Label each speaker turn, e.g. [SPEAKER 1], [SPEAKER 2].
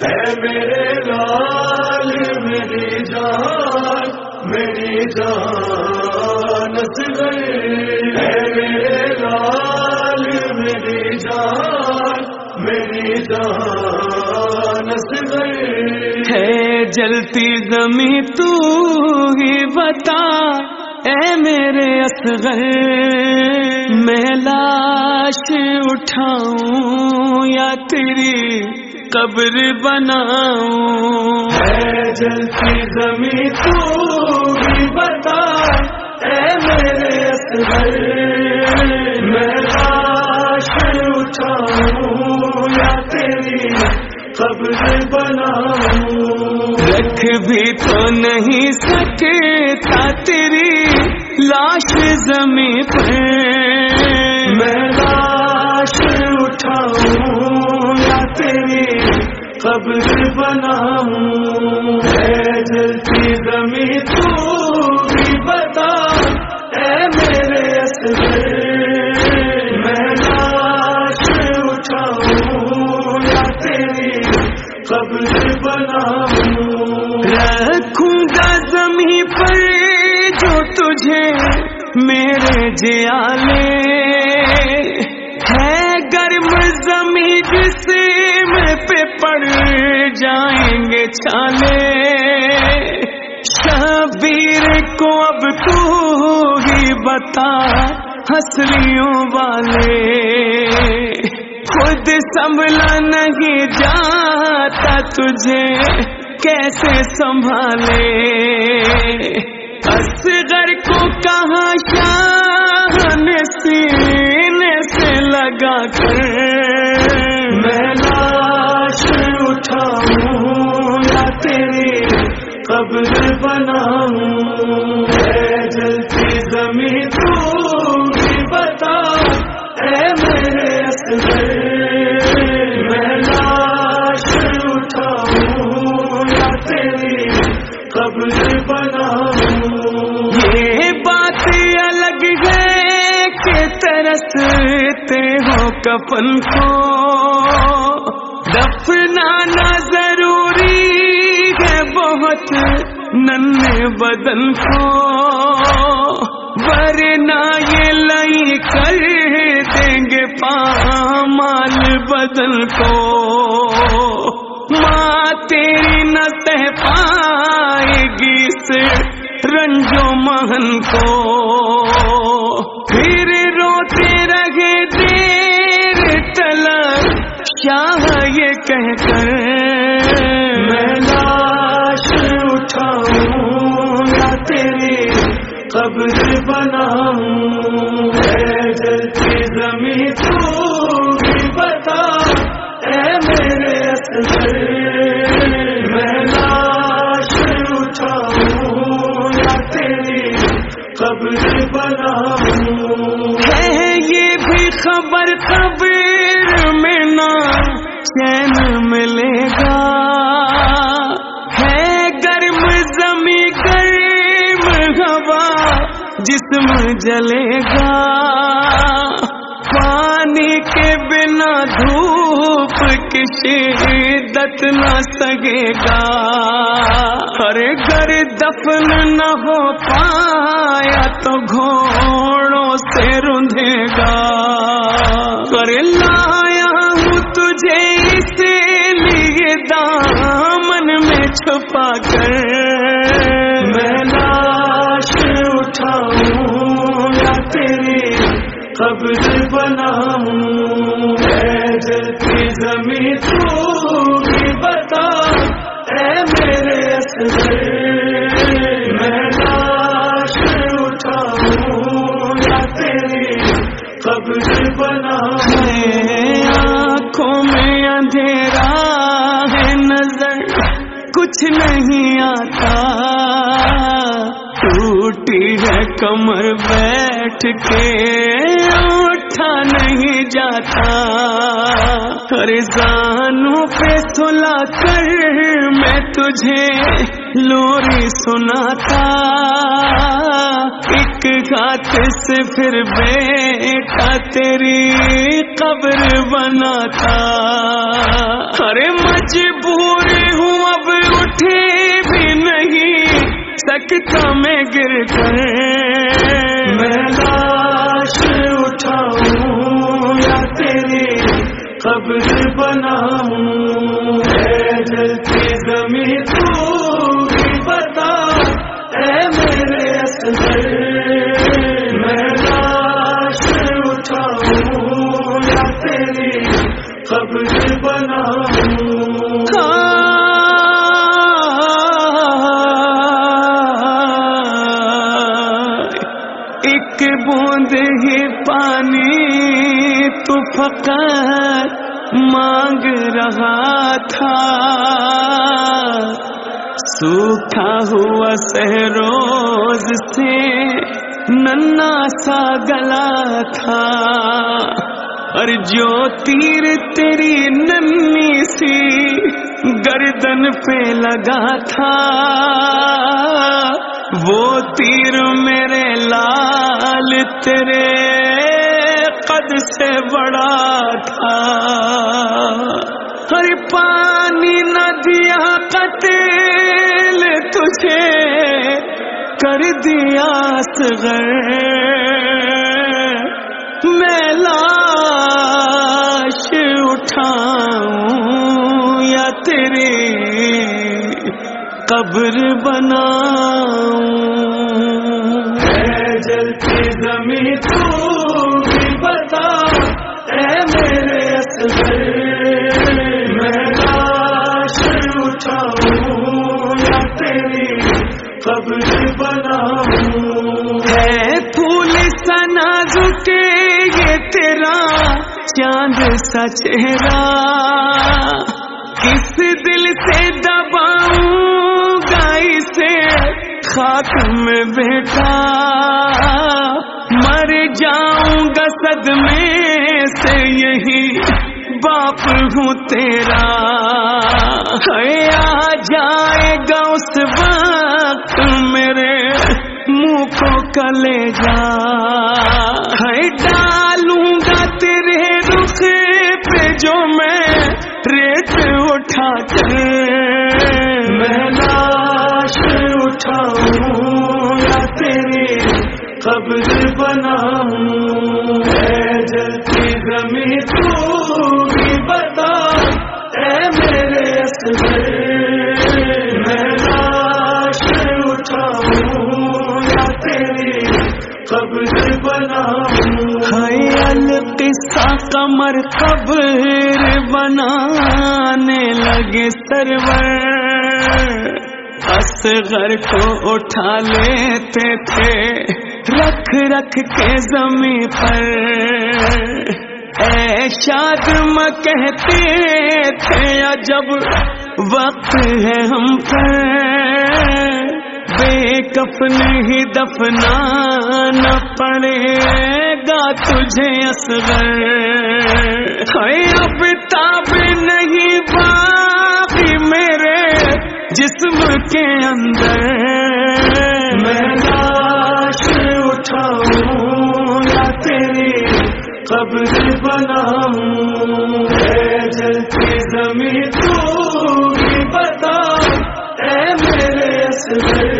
[SPEAKER 1] اے میرے لال، میری جان میری جان اے میرے لال، میری جان میری جان
[SPEAKER 2] ہے جلتی زمین تو ہی بتا۔ اے میرے اصغر، میں لاش اٹھاؤں یا تیری قبر بناؤں۔
[SPEAKER 1] ہے جلتی زمین تو ہی بتا۔ اے میرے اصغر میں لاش اٹھاؤں یا تیری قبر بناؤں۔
[SPEAKER 2] رکھ بھی تو نہیں سکتا تیری لاش زمین پر۔
[SPEAKER 1] میں قبر بناؤں۔ اے جلتی زمین، تو بھی بتا۔ اے میرے اصغر میں لاش اٹھاؤں، یا تیری قبر بناؤں۔
[SPEAKER 2] رکھوں گا زمین پر جو تجھے میرے جیالے۔ پہ پڑ جائیں گے چھالے۔ شبیر کو اب تو ہی بتا ہسریوں والے۔ خود سنبھلا نہیں جاتا تجھے، کیسے سنبھالے؟ اصغر کو کہاں شاہ نے سینے سے لگا کر
[SPEAKER 1] قبر بناؤں، اے جلتی زمین تو بھی بتا، اے میرے اصغر، میں لاش یا تیری قبر
[SPEAKER 2] یہ بات الگ ہے کہ ترستے ہو کفن کو۔ دفنانا ضروری ہے بہت۔ ننے بدن کو، ورنہ یہ لئی کر دیں گے پامال بدن کو۔ ماں تیری نہ پائے گی اس رنجو مہن کو۔ پھر روتے رہے دیر تلک، شاہ یہ کہہ کر،
[SPEAKER 1] میں قبر بناؤں اے جلتی زمین، تو بھی بتا۔ اے میرے اصغر میں لاش اٹھاؤں۔ یا تیری قبر بناؤں
[SPEAKER 2] ہے یہ بھی خبر خبر میں نہ چین ملے گا۔ جلے گا۔ پانی کے بنا دھوپ کی شدت نہ سگے گا۔ ارے گھر دفن نہ ہو پایا تو گھوڑوں سے رندے گا۔ ارے لایا ہوں تجھے اس لیے دامن میں چھپا کر۔
[SPEAKER 1] قبر بناؤں جلتی زمین، تو بھی بتا۔ اے میرے اصغر، میں لاش اٹھاؤں۔ یا تیری قبر بناؤں
[SPEAKER 2] آنکھوں میں اندھیرا ہے، نظر کچھ نہیں آتا۔ ٹوٹی ہے کمر، بیٹھ کے اٹھا نہیں جاتا۔ زانوں پہ سلا کر میں تجھے لوری سناتا۔ ایک خات سے پھر بیٹا تیری قبر بنا تھا ارے مجبور ہوں اب اٹھے بھی نہیں سکتا میں گر کر۔
[SPEAKER 1] میں قبر بناؤں جلتی زمین، تو بھی بتا اے میرے اصغر میں لاش اٹھاؤں۔ یا تیری قبر بناؤں
[SPEAKER 2] ایک بوند ہی پانی تو فقط مانگ رہا تھا۔ سوکھا ہوا سہروز سے ننا سا گلا تھا۔ اور جو تیر تیری ننی سی گردن پہ لگا تھا، وہ تیر میرے لال تیرے قد سے بڑا تھا۔ ہر پانی نہ دیا قتل تجھے، کر دیا صغر۔ میں لاش اٹھاؤں یا تیری قبر بناؤں۔
[SPEAKER 1] بناؤں
[SPEAKER 2] ہے پھول سا نازکے یہ تیرا چاند سا چہرہ۔ کس دل سے دباؤں گائی سے خاک میں بیٹھا۔ مر جاؤں گا صدمے سے، یہی باپ ہوں تیرا۔ ہے کلے جا۔ ہے ڈالوں گا تیرے رخ پہ جو میں ریت اٹھا کر۔
[SPEAKER 1] میں لاش اٹھاؤں یا تیری قبر بناؤں۔ جلتی زمین تو بھی بتا۔ اے میرے اصغر قبر بناؤں
[SPEAKER 2] القصہ کمر قبر بنانے لگے سرور۔ اصغر کو اٹھا لیتے تھے رکھ رکھ کے زمین پر۔ اے شاد کہتے تھے جب وقت ہے ہم پر۔ بے کفن ہی دفنا پڑے گا تجھے اصغر۔ ہے اب تاب نہیں باقی میرے جسم کے اندر۔
[SPEAKER 1] میں لاش اٹھاؤں، یا تیری قبر بناؤں۔ اے جلتی زمین، تو بھی بتا۔ اے میرے اصغر